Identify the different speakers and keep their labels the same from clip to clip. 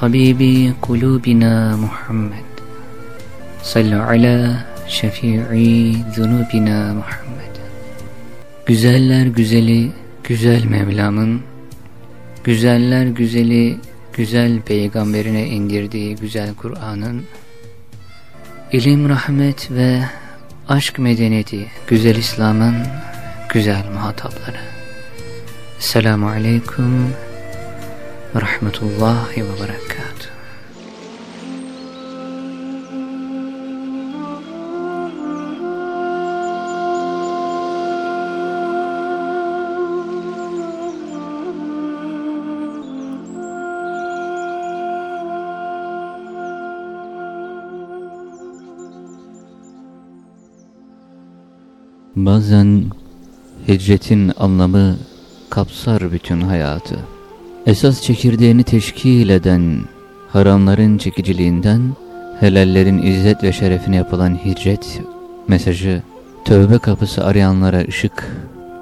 Speaker 1: tabibi kulubina Muhammed. Sallu ala şefii zunubina Muhammed. Güzeller güzeli güzel Mevlam'ın, güzeller güzeli güzel peygamberine indirdiği güzel Kur'an'ın, ilim, rahmet ve aşk medeniyeti güzel İslam'ın güzel muhatapları. Selamu Aleyküm Rahmetullahi ve Berekatuhu.
Speaker 2: Bazen hicretin anlamı kapsar bütün hayatı. Esas çekirdeğini teşkil eden haramların çekiciliğinden helallerin izzet ve şerefine yapılan hicret mesajı tövbe kapısı arayanlara ışık,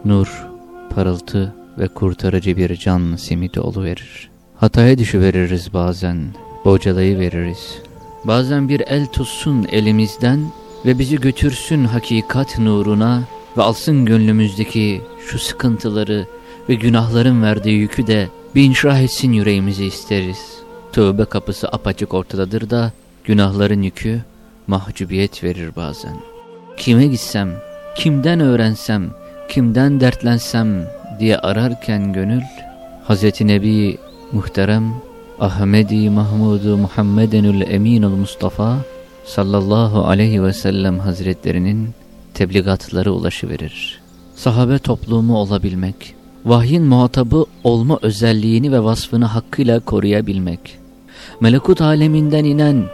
Speaker 2: nur, parıltı ve kurtarıcı bir can simidi verir. Hataya düşüveririz bazen, bocalayı veririz. Bazen bir el tutsun elimizden ve bizi götürsün hakikat nuruna ve alsın gönlümüzdeki şu sıkıntıları ve günahların verdiği yükü de bir inşrah etsin yüreğimizi isteriz. Tövbe kapısı apaçık ortadadır da günahların yükü mahcubiyet verir bazen. Kime gitsem, kimden öğrensem, kimden dertlensem diye ararken gönül, Hz. Nebi muhterem Ahmedi Mahmudu Muhammedenül Eminul Mustafa sallallahu aleyhi ve sellem hazretlerinin tebligatları ulaşıverir. Sahabe toplumu olabilmek, vahyin muhatabı olma özelliğini ve vasfını hakkıyla koruyabilmek, melekut aleminden inen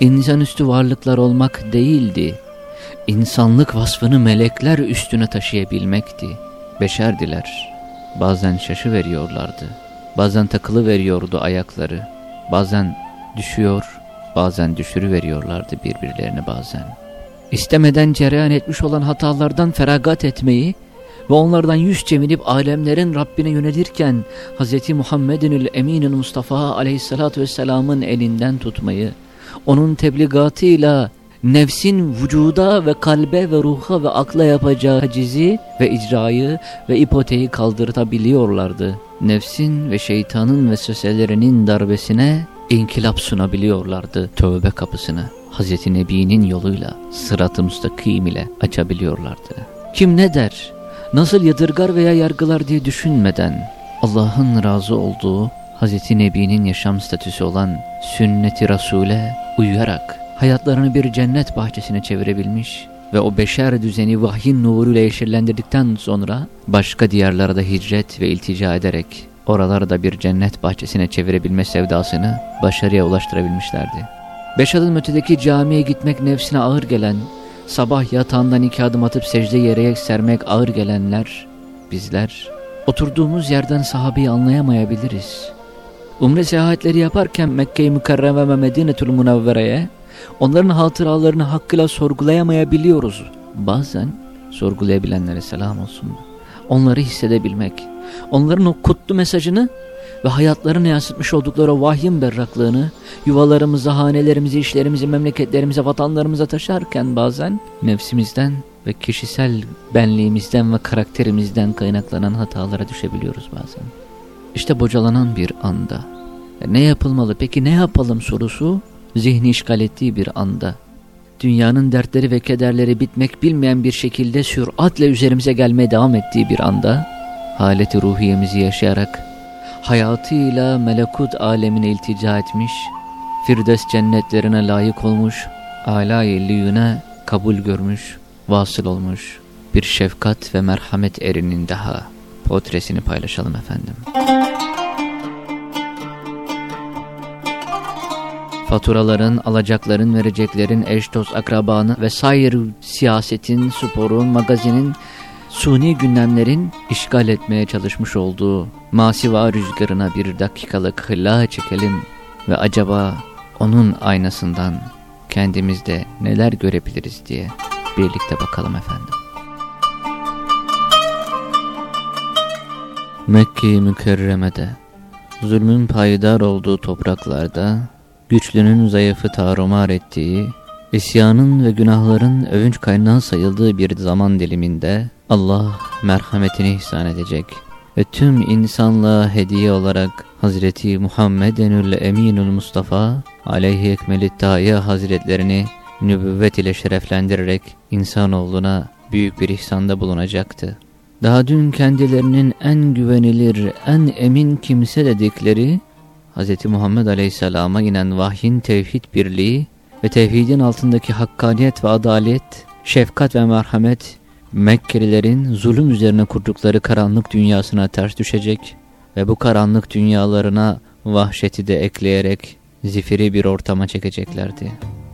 Speaker 2: insanüstü varlıklar olmak değildi, insanlık vasfını melekler üstüne taşıyabilmekti. Beşerdiler, bazen şaşı veriyorlardı, bazen takılı veriyordu ayakları, bazen düşüyor, bazen düşürüveriyorlardı birbirlerini bazen. İstemeden cereyan etmiş olan hatalardan feragat etmeyi ve onlardan yüz çevirip alemlerin Rabbine yönelirken Hz. Muhammed'in Emin'in Mustafa aleyhissalatü vesselamın elinden tutmayı, onun tebligatıyla nefsin vücuda ve kalbe ve ruha ve akla yapacağı hacizi ve icrayı ve ipoteği kaldırtabiliyorlardı. Nefsin ve şeytanın vesveselerinin darbesine inkılap sunabiliyorlardı tövbe kapısını. Hz. Nebi'nin yoluyla sırat-ı müstakim ile açabiliyorlardı. Kim ne der, nasıl yadırgar veya yargılar diye düşünmeden Allah'ın razı olduğu Hz. Nebi'nin yaşam statüsü olan sünnet-i Rasule uyarak hayatlarını bir cennet bahçesine çevirebilmiş ve o beşer düzeni vahyin nuruyla yeşillendirdikten sonra başka diyarlara da hicret ve iltica ederek oraları da bir cennet bahçesine çevirebilme sevdasını başarıya ulaştırabilmişlerdi. Beş adım ötedeki camiye gitmek nefsine ağır gelen, sabah yatağından iki adım atıp secde yere sermek ağır gelenler, bizler, oturduğumuz yerden sahabeyi anlayamayabiliriz. Umre seyahatleri yaparken Mekke-i Mükerreme ve Medine-tül Münevvere'ye, onların hatıralarını hakkıyla sorgulayamayabiliyoruz. Bazen sorgulayabilenlere selam olsun. Onları hissedebilmek, onların o kutlu mesajını ve hayatlarını yansıtmış oldukları vahyin berraklığını yuvalarımıza, hanelerimize, işlerimize, memleketlerimize, vatanlarımıza taşarken bazen nefsimizden ve kişisel benliğimizden ve karakterimizden kaynaklanan hatalara düşebiliyoruz bazen. İşte bocalanan bir anda. Ne yapılmalı? Peki ne yapalım sorusu zihni işgal ettiği bir anda. Dünyanın dertleri ve kederleri bitmek bilmeyen bir şekilde süratle üzerimize gelmeye devam ettiği bir anda haleti ruhiyemizi yaşayarak hayatıyla melekut alemine iltica etmiş, Firdevs cennetlerine layık olmuş, âlâ-i kabul görmüş, vasıl olmuş bir şefkat ve merhamet erinin daha portresini paylaşalım efendim. faturaların, alacakların, vereceklerin, eş dost akrabanı vesaire siyasetin, sporun, magazinin, suni gündemlerin işgal etmeye çalışmış olduğu masiva rüzgarına bir dakikalık hılla çekelim ve acaba onun aynasından kendimizde neler görebiliriz diye birlikte bakalım efendim. Mekke-i Mükerreme'de zulmün payidar olduğu topraklarda güçlünün zayıfı tarumar ettiği, isyanın ve günahların övünç kaynağı sayıldığı bir zaman diliminde Allah merhametini ihsan edecek ve tüm insanlığa hediye olarak Hazreti Muhammedenül Eminül Mustafa aleyhi ekmelit dahi hazretlerini nübüvvet ile şereflendirerek insanoğluna büyük bir ihsanda bulunacaktı. Daha dün kendilerinin en güvenilir, en emin kimse dedikleri Hz. Muhammed Aleyhisselam'a inen vahyin tevhid birliği ve tevhidin altındaki hakkaniyet ve adalet, şefkat ve merhamet Mekkelilerin zulüm üzerine kurdukları karanlık dünyasına ters düşecek ve bu karanlık dünyalarına vahşeti de ekleyerek zifiri bir ortama çekeceklerdi.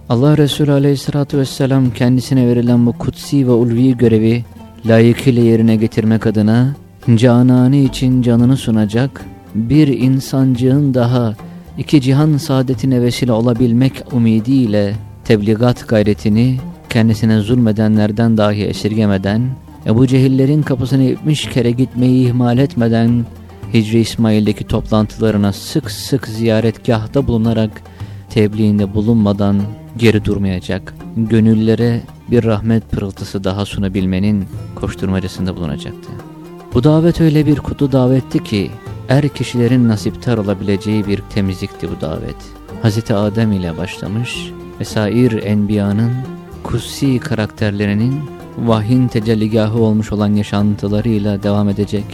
Speaker 2: Allah Resulü Aleyhisselatü vesselam kendisine verilen bu kutsi ve ulvi görevi layıkıyla yerine getirmek adına cananı için canını sunacak bir insancığın daha iki cihan saadetine vesile olabilmek umidiyle tebligat gayretini kendisine zulmedenlerden dahi esirgemeden, Ebu Cehillerin kapısını 70 kere gitmeyi ihmal etmeden, Hicri İsmail'deki toplantılarına sık sık ziyaretgahta bulunarak tebliğinde bulunmadan geri durmayacak, gönüllere bir rahmet pırıltısı daha sunabilmenin koşturmacasında bulunacaktı. Bu davet öyle bir kutu davetti ki, er kişilerin nasiptar olabileceği bir temizlikti bu davet. Hz. Adem ile başlamış ve enbiyanın kutsi karakterlerinin vahyin tecelligahı olmuş olan yaşantılarıyla devam edecek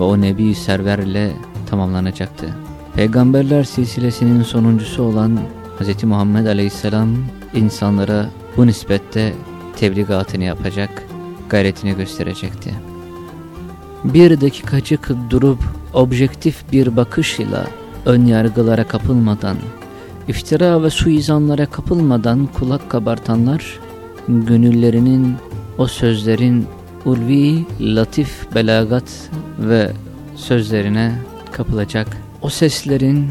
Speaker 2: ve o nebi serverle tamamlanacaktı. Peygamberler silsilesinin sonuncusu olan Hz. Muhammed Aleyhisselam insanlara bu nispette tebligatını yapacak, gayretini gösterecekti. Bir dakikacık durup objektif bir bakışla ön yargılara kapılmadan, iftira ve suizanlara kapılmadan kulak kabartanlar, gönüllerinin o sözlerin ulvi, latif, belagat ve sözlerine kapılacak. O seslerin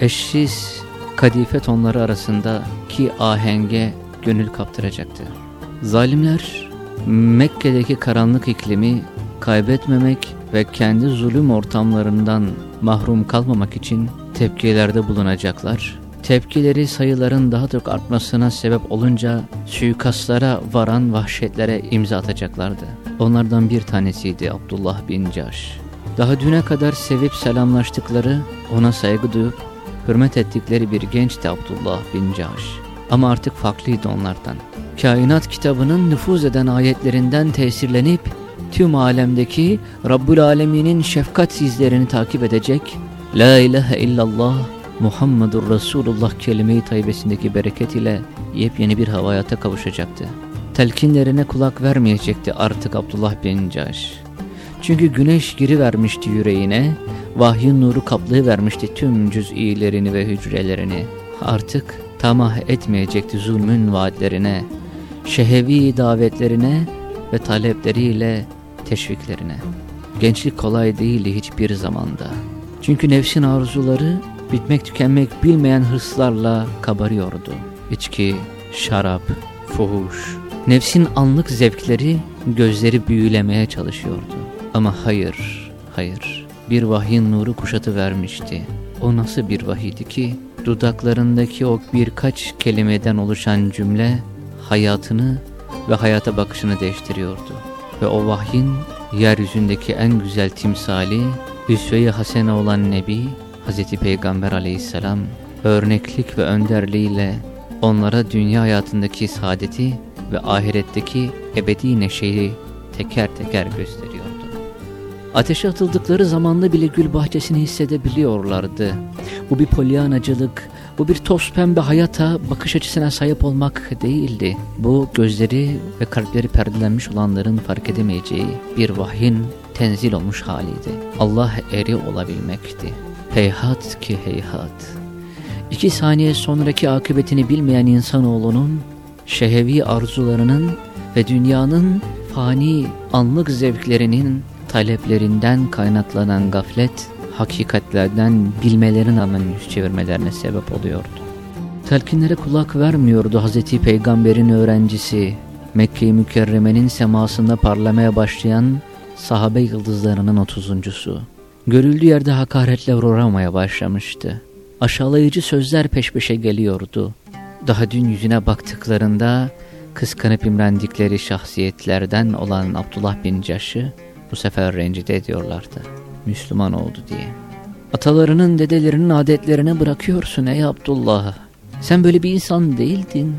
Speaker 2: eşsiz kadife tonları arasında ki ahenge gönül kaptıracaktı. Zalimler Mekke'deki karanlık iklimi kaybetmemek ve kendi zulüm ortamlarından mahrum kalmamak için tepkilerde bulunacaklar Tepkileri sayıların daha çok artmasına sebep olunca suikastlara varan vahşetlere imza atacaklardı. Onlardan bir tanesiydi Abdullah bin Caş. Daha düne kadar sevip selamlaştıkları, ona saygı duyup hürmet ettikleri bir gençti Abdullah bin Caş. Ama artık farklıydı onlardan. Kainat kitabının nüfuz eden ayetlerinden tesirlenip tüm alemdeki Rabbül Alemin'in şefkat izlerini takip edecek, La ilahe illallah Muhammedur Resulullah kelime-i taybesindeki bereket ile yepyeni bir havayata kavuşacaktı. Telkinlerine kulak vermeyecekti artık Abdullah bin Caş. Çünkü güneş giri vermişti yüreğine, vahyin nuru kaplayıvermişti tüm cüz'ilerini ve hücrelerini. Artık tamah etmeyecekti zulmün vaatlerine, şehevi davetlerine ve talepleriyle teşviklerine. Gençlik kolay değildi hiçbir zamanda. Çünkü nefsin arzuları bitmek tükenmek bilmeyen hırslarla kabarıyordu. İçki, şarap, fuhuş, nefsin anlık zevkleri gözleri büyülemeye çalışıyordu. Ama hayır, hayır. Bir vahyin nuru kuşatı vermişti. O nasıl bir vahiydi ki dudaklarındaki o birkaç kelimeden oluşan cümle hayatını ve hayata bakışını değiştiriyordu. Ve o vahyin yeryüzündeki en güzel timsali, üsve-i hasene olan Nebi Hz. Peygamber aleyhisselam örneklik ve önderliğiyle onlara dünya hayatındaki saadeti ve ahiretteki ebedi neşeyi teker teker gösteriyordu. Ateşe atıldıkları zamanda bile gül bahçesini hissedebiliyorlardı. Bu bir polyanacılık, bu bir toz pembe hayata bakış açısına sahip olmak değildi. Bu gözleri ve kalpleri perdelenmiş olanların fark edemeyeceği bir vahyin tenzil olmuş haliydi. Allah eri olabilmekti. Heyhat ki heyhat. iki saniye sonraki akıbetini bilmeyen insanoğlunun, şehevi arzularının ve dünyanın fani anlık zevklerinin taleplerinden kaynaklanan gaflet, hakikatlerden bilmelerin rağmen yüz çevirmelerine sebep oluyordu. Telkinlere kulak vermiyordu Hazreti Peygamber'in öğrencisi, Mekke-i Mükerreme'nin semasında parlamaya başlayan sahabe yıldızlarının otuzuncusu. Görüldüğü yerde hakaretle uğramaya başlamıştı. Aşağılayıcı sözler peş peşe geliyordu. Daha dün yüzüne baktıklarında kıskanıp imrendikleri şahsiyetlerden olan Abdullah bin Caş'ı bu sefer rencide ediyorlardı. Müslüman oldu diye. Atalarının dedelerinin adetlerine bırakıyorsun ey Abdullah. Sen böyle bir insan değildin.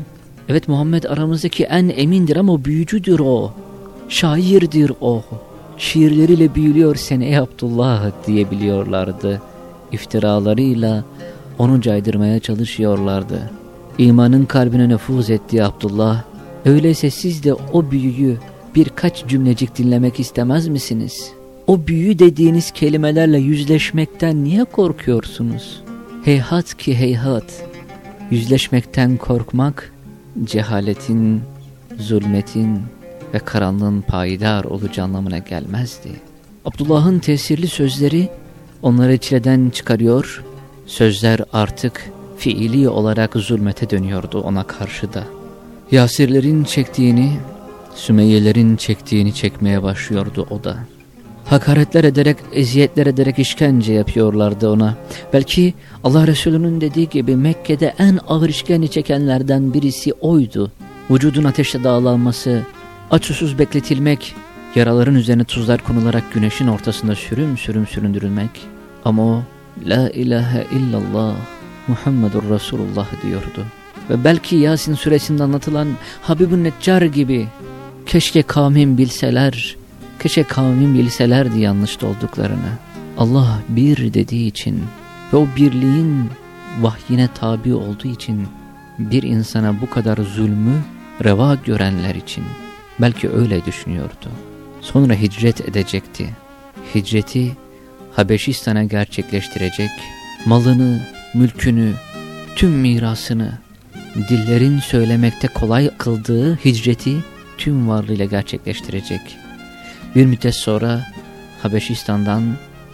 Speaker 2: Evet Muhammed aramızdaki en emindir ama büyücüdür o. Şairdir o. Şiirleriyle büyülüyor seni ey Abdullah diyebiliyorlardı. İftiralarıyla onu caydırmaya çalışıyorlardı. İmanın kalbine nüfuz etti Abdullah. Öyleyse siz de o büyüyü birkaç cümlecik dinlemek istemez misiniz? O büyü dediğiniz kelimelerle yüzleşmekten niye korkuyorsunuz? Heyhat ki heyhat. Yüzleşmekten korkmak cehaletin, zulmetin ve karanlığın payidar olacağı anlamına gelmezdi. Abdullah'ın tesirli sözleri onları çileden çıkarıyor, sözler artık fiili olarak zulmete dönüyordu ona karşı da. Yasirlerin çektiğini, Sümeyyelerin çektiğini çekmeye başlıyordu o da. Hakaretler ederek, eziyetler ederek işkence yapıyorlardı ona. Belki Allah Resulü'nün dediği gibi Mekke'de en ağır işkence çekenlerden birisi oydu. Vücudun ateşle dağlanması, aç bekletilmek, yaraların üzerine tuzlar konularak güneşin ortasında sürüm sürüm süründürülmek. Ama o La ilahe illallah Muhammedur Resulullah diyordu. Ve belki Yasin suresinde anlatılan Habibun Neccar gibi keşke kavmim bilseler, keşke kavmim bilselerdi yanlış olduklarını. Allah bir dediği için ve o birliğin vahyine tabi olduğu için bir insana bu kadar zulmü reva görenler için belki öyle düşünüyordu. Sonra hicret edecekti. Hicreti Habeşistan'a gerçekleştirecek, malını, mülkünü, tüm mirasını, dillerin söylemekte kolay kıldığı hicreti tüm varlığıyla gerçekleştirecek. Bir müddet sonra Habeşistan'dan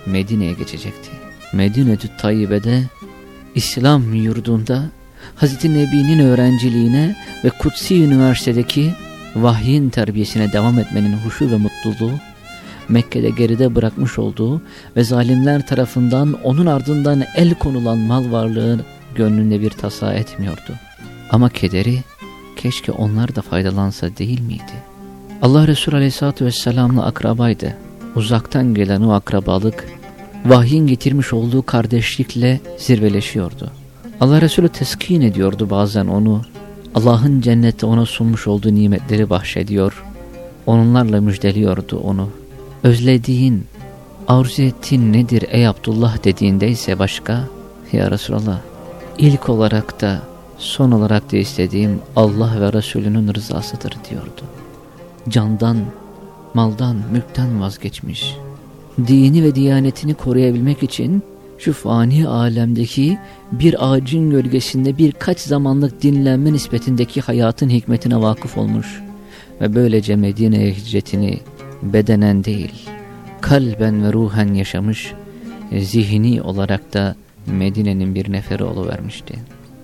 Speaker 2: Medine'ye geçecekti. Medine-tü Tayyibe'de İslam yurdunda Hz. Nebi'nin öğrenciliğine ve Kutsi Üniversitedeki vahyin terbiyesine devam etmenin huşu ve mutluluğu, Mekke'de geride bırakmış olduğu ve zalimler tarafından onun ardından el konulan mal varlığı gönlünde bir tasa etmiyordu. Ama kederi keşke onlar da faydalansa değil miydi? Allah Resulü Aleyhisselatü Vesselam'la akrabaydı. Uzaktan gelen o akrabalık, vahyin getirmiş olduğu kardeşlikle zirveleşiyordu. Allah Resulü teskin ediyordu bazen onu, Allah'ın cennette ona sunmuş olduğu nimetleri bahşediyor, onlarla müjdeliyordu onu. Özlediğin, arzu ettiğin nedir ey Abdullah dediğinde ise başka, ya Resulallah, ilk olarak da son olarak da istediğim Allah ve Resulünün rızasıdır diyordu. Candan, maldan, mülkten vazgeçmiş. Dini ve diyanetini koruyabilmek için şu fani alemdeki bir ağacın gölgesinde birkaç zamanlık dinlenme nispetindeki hayatın hikmetine vakıf olmuş ve böylece Medine'ye hicretini bedenen değil, kalben ve ruhen yaşamış, zihni olarak da Medine'nin bir neferi oluvermişti.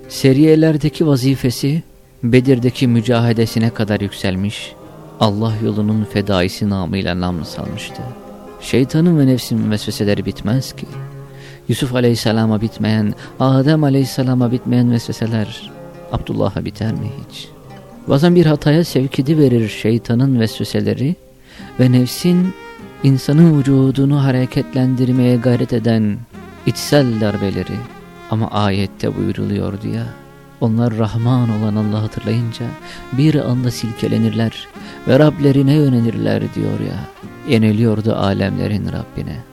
Speaker 2: Seriyelerdeki vazifesi Bedir'deki mücahedesine kadar yükselmiş, Allah yolunun fedaisi namıyla nam salmıştı. Şeytanın ve nefsin vesveseleri bitmez ki. Yusuf Aleyhisselam'a bitmeyen, Adem Aleyhisselam'a bitmeyen vesveseler Abdullah'a biter mi hiç? Bazen bir hataya sevk verir şeytanın vesveseleri ve nefsin insanın vücudunu hareketlendirmeye gayret eden içsel darbeleri. Ama ayette buyuruluyordu ya, onlar Rahman olan Allah'ı hatırlayınca bir anda silkelenirler ve Rablerine yönelirler diyor ya. Yeniliyordu alemlerin Rabbine.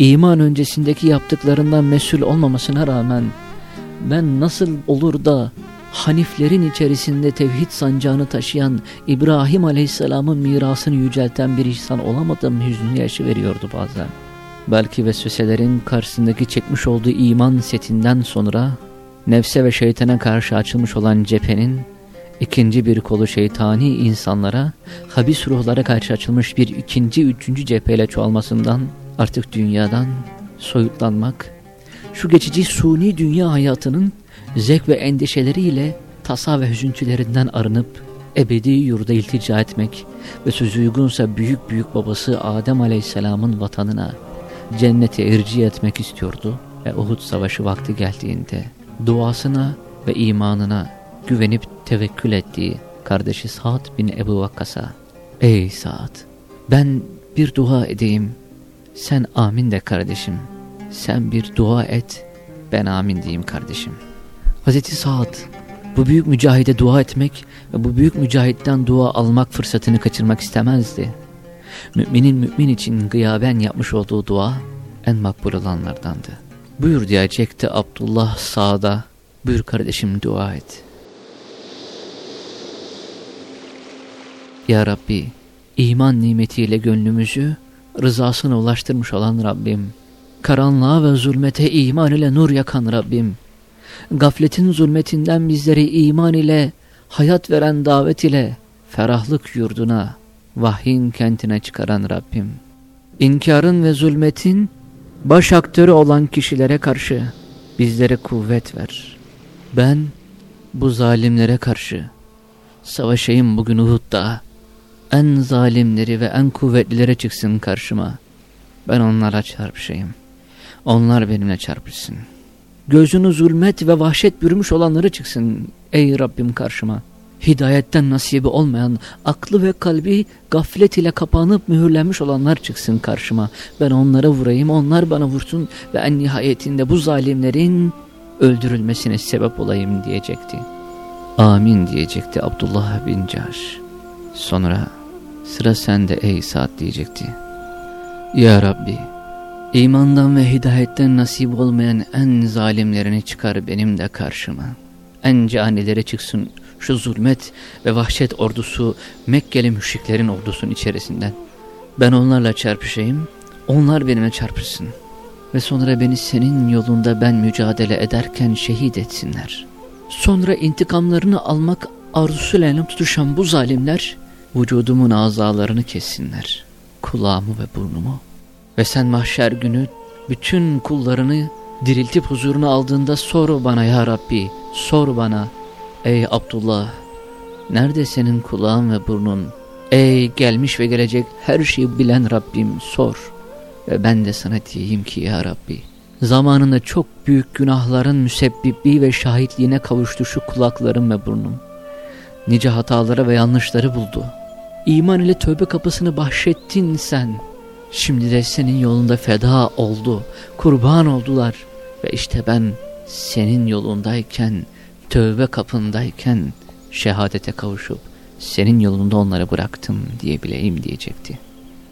Speaker 2: İman öncesindeki yaptıklarından mesul olmamasına rağmen ben nasıl olur da Haniflerin içerisinde tevhid sancağını taşıyan İbrahim Aleyhisselam'ın mirasını yücelten bir insan olamadım hüznü yaşı veriyordu bazen. Belki vesveselerin karşısındaki çekmiş olduğu iman setinden sonra nefse ve şeytana karşı açılmış olan cephenin ikinci bir kolu şeytani insanlara, habis ruhlara karşı açılmış bir ikinci, üçüncü cepheyle çoğalmasından artık dünyadan soyutlanmak, şu geçici suni dünya hayatının zevk ve endişeleriyle tasa ve hüzüntülerinden arınıp ebedi yurda iltica etmek ve sözü uygunsa büyük büyük babası Adem Aleyhisselam'ın vatanına cennete irci etmek istiyordu ve Uhud Savaşı vakti geldiğinde duasına ve imanına güvenip tevekkül ettiği kardeşi Sa'd bin Ebu Vakkas'a Ey Sa'd ben bir dua edeyim sen amin de kardeşim sen bir dua et ben amin diyeyim kardeşim. Hazreti Sa'd bu büyük mücahide dua etmek ve bu büyük mücahitten dua almak fırsatını kaçırmak istemezdi. Müminin mümin için gıyaben yapmış olduğu dua en makbul olanlardandı. Buyur diyecekti Abdullah Sa'da, buyur kardeşim dua et. Ya Rabbi, iman nimetiyle gönlümüzü rızasına ulaştırmış olan Rabbim, karanlığa ve zulmete iman ile nur yakan Rabbim, gafletin zulmetinden bizleri iman ile, hayat veren davet ile, ferahlık yurduna, vahyin kentine çıkaran Rabbim, inkarın ve zulmetin baş aktörü olan kişilere karşı bizlere kuvvet ver. Ben bu zalimlere karşı savaşayım bugün Uhud'da, en zalimleri ve en kuvvetlilere çıksın karşıma. Ben onlara çarpışayım. Onlar benimle çarpışsın. Gözünü zulmet ve vahşet bürümüş olanları çıksın ey Rabbim karşıma. Hidayetten nasibi olmayan, aklı ve kalbi gaflet ile kapanıp mühürlenmiş olanlar çıksın karşıma. Ben onlara vurayım, onlar bana vursun ve en nihayetinde bu zalimlerin öldürülmesine sebep olayım diyecekti. Amin diyecekti Abdullah bin Caş. Sonra sıra sende ey Sa'd diyecekti. Ya Rabbi İmandan ve hidayetten nasip olmayan en zalimlerini çıkar benim de karşıma. En canileri çıksın şu zulmet ve vahşet ordusu Mekkeli müşriklerin ordusunun içerisinden. Ben onlarla çarpışayım, onlar benimle çarpışsın. Ve sonra beni senin yolunda ben mücadele ederken şehit etsinler. Sonra intikamlarını almak arzusuyla tutuşan bu zalimler vücudumun azalarını kessinler. Kulağımı ve burnumu ve sen mahşer günü bütün kullarını diriltip huzuruna aldığında sor bana ya Rabbi, sor bana. Ey Abdullah, nerede senin kulağın ve burnun? Ey gelmiş ve gelecek her şeyi bilen Rabbim sor. Ve ben de sana diyeyim ki ya Rabbi, zamanında çok büyük günahların müsebbibi ve şahitliğine kavuştu şu kulaklarım ve burnum. Nice hatalara ve yanlışları buldu. İman ile tövbe kapısını bahşettin sen.'' Şimdi de senin yolunda feda oldu, kurban oldular ve işte ben senin yolundayken, tövbe kapındayken şehadete kavuşup senin yolunda onları bıraktım diyebileyim diyecekti.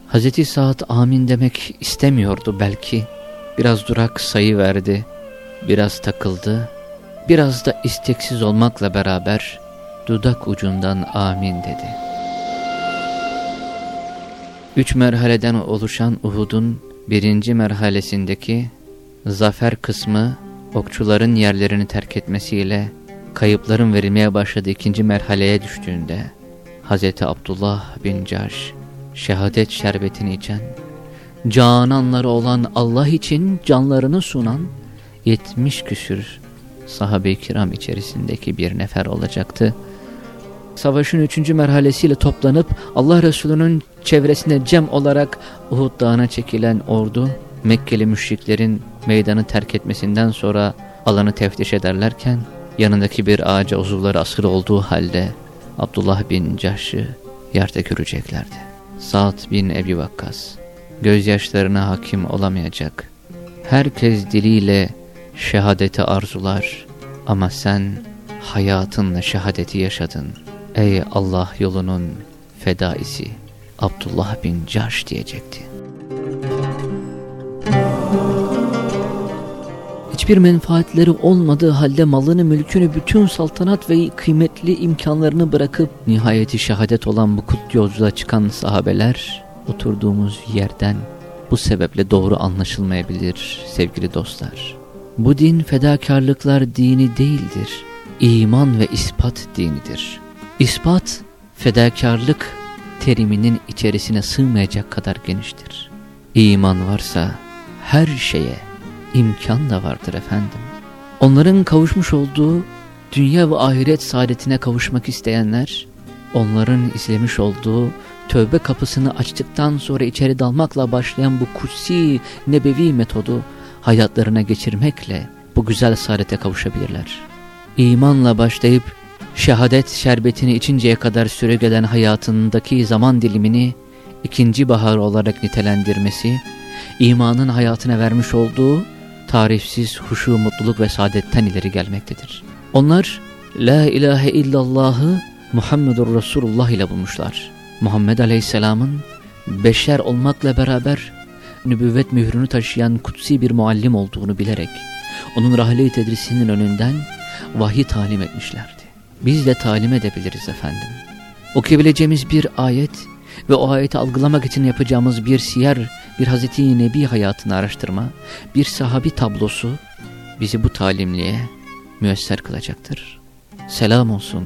Speaker 2: Hazreti Saad amin demek istemiyordu belki. Biraz durak sayı verdi, biraz takıldı, biraz da isteksiz olmakla beraber dudak ucundan amin dedi.'' Üç merhaleden oluşan Uhud'un birinci merhalesindeki zafer kısmı okçuların yerlerini terk etmesiyle kayıpların verilmeye başladığı ikinci merhaleye düştüğünde Hz. Abdullah bin Caş şehadet şerbetini içen, cananları olan Allah için canlarını sunan yetmiş küsür sahabe-i kiram içerisindeki bir nefer olacaktı savaşın üçüncü merhalesiyle toplanıp Allah Resulü'nün çevresine cem olarak Uhud dağına çekilen ordu Mekkeli müşriklerin meydanı terk etmesinden sonra alanı teftiş ederlerken yanındaki bir ağaca uzuvları asılı olduğu halde Abdullah bin Cahş'ı yerde göreceklerdi. Sa'd bin Ebi Vakkas gözyaşlarına hakim olamayacak. Herkes diliyle şehadeti arzular ama sen hayatınla şehadeti yaşadın.'' Ey Allah yolunun fedaisi Abdullah bin Caş diyecekti. Hiçbir menfaatleri olmadığı halde malını, mülkünü, bütün saltanat ve kıymetli imkanlarını bırakıp nihayeti şehadet olan bu kut yolculuğa çıkan sahabeler oturduğumuz yerden bu sebeple doğru anlaşılmayabilir sevgili dostlar. Bu din fedakarlıklar dini değildir. İman ve ispat dinidir. İspat, fedakarlık teriminin içerisine sığmayacak kadar geniştir. İman varsa her şeye imkan da vardır efendim. Onların kavuşmuş olduğu dünya ve ahiret saadetine kavuşmak isteyenler, onların izlemiş olduğu tövbe kapısını açtıktan sonra içeri dalmakla başlayan bu kutsi nebevi metodu hayatlarına geçirmekle bu güzel saadete kavuşabilirler. İmanla başlayıp şehadet şerbetini içinceye kadar süregelen hayatındaki zaman dilimini ikinci bahar olarak nitelendirmesi, imanın hayatına vermiş olduğu tarifsiz huşu, mutluluk ve saadetten ileri gelmektedir. Onlar La ilahe illallahı Muhammedur Resulullah ile bulmuşlar. Muhammed Aleyhisselam'ın beşer olmakla beraber nübüvvet mührünü taşıyan kutsi bir muallim olduğunu bilerek onun rahle tedrisinin önünden vahiy talim etmişlerdi. Biz de talim edebiliriz efendim. Okuyabileceğimiz bir ayet ve o ayeti algılamak için yapacağımız bir siyer, bir Hazreti Nebi hayatını araştırma, bir sahabi tablosu bizi bu talimliğe müesser kılacaktır. Selam olsun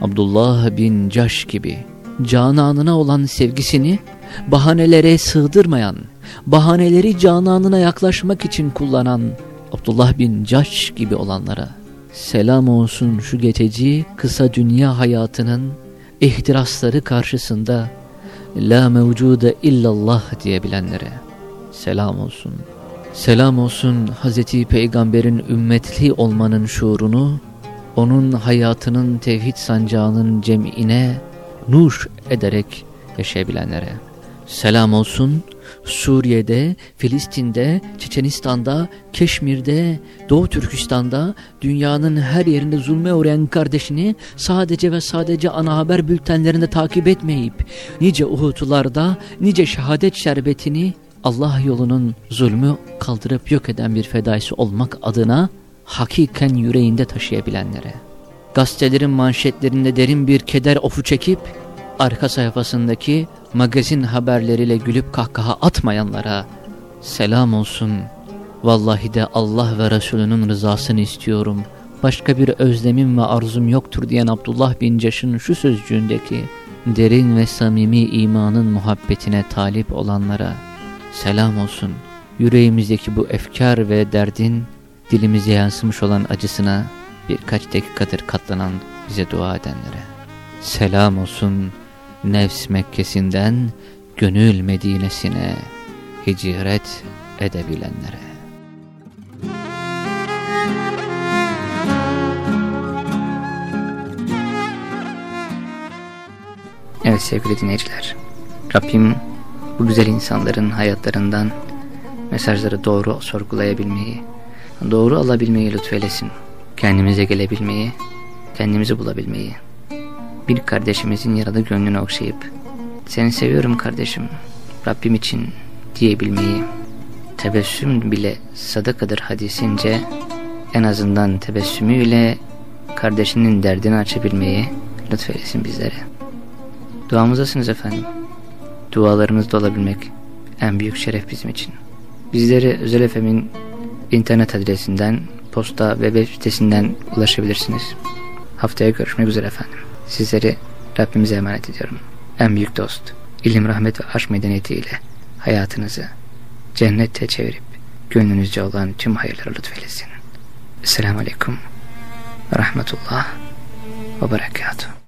Speaker 2: Abdullah bin Caş gibi cananına olan sevgisini bahanelere sığdırmayan, bahaneleri cananına yaklaşmak için kullanan Abdullah bin Caş gibi olanlara selam olsun şu geçici kısa dünya hayatının ihtirasları karşısında la mevcude illallah diyebilenlere selam olsun. Selam olsun Hazreti Peygamber'in ümmetli olmanın şuurunu, onun hayatının tevhid sancağının cem'ine nuş ederek yaşayabilenlere. Selam olsun Suriye'de, Filistin'de, Çeçenistan'da, Keşmir'de, Doğu Türkistan'da dünyanın her yerinde zulme uğrayan kardeşini sadece ve sadece ana haber bültenlerinde takip etmeyip nice uhutularda, nice şehadet şerbetini Allah yolunun zulmü kaldırıp yok eden bir fedaisi olmak adına hakiken yüreğinde taşıyabilenlere. Gazetelerin manşetlerinde derin bir keder ofu çekip arka sayfasındaki magazin haberleriyle gülüp kahkaha atmayanlara selam olsun. Vallahi de Allah ve Resulünün rızasını istiyorum. Başka bir özlemim ve arzum yoktur diyen Abdullah bin Caş'ın şu sözcüğündeki derin ve samimi imanın muhabbetine talip olanlara selam olsun. Yüreğimizdeki bu efkar ve derdin dilimize yansımış olan acısına birkaç dakikadır katlanan bize dua edenlere. Selam olsun nefs Mekke'sinden gönül Medine'sine hicret edebilenlere.
Speaker 1: Evet sevgili dinleyiciler, Rabbim bu güzel insanların hayatlarından mesajları doğru sorgulayabilmeyi, doğru alabilmeyi lütfeylesin. Kendimize gelebilmeyi, kendimizi bulabilmeyi, bir kardeşimizin yaralı gönlünü okşayıp seni seviyorum kardeşim Rabbim için diyebilmeyi tebessüm bile sadakadır hadisince en azından tebessümüyle kardeşinin derdini açabilmeyi lütfeylesin bizlere. Duamızdasınız efendim. Dualarımızda olabilmek en büyük şeref bizim için. Bizleri Özel Efem'in internet adresinden, posta ve web sitesinden ulaşabilirsiniz. Haftaya görüşmek üzere efendim. Sizleri Rabbimize emanet ediyorum. En büyük dost, ilim, rahmet ve aşk medeniyetiyle hayatınızı cennette çevirip gönlünüzce olan tüm hayırları lütfeylesin. Esselamu Aleyküm Rahmetullah ve Berekatuhu.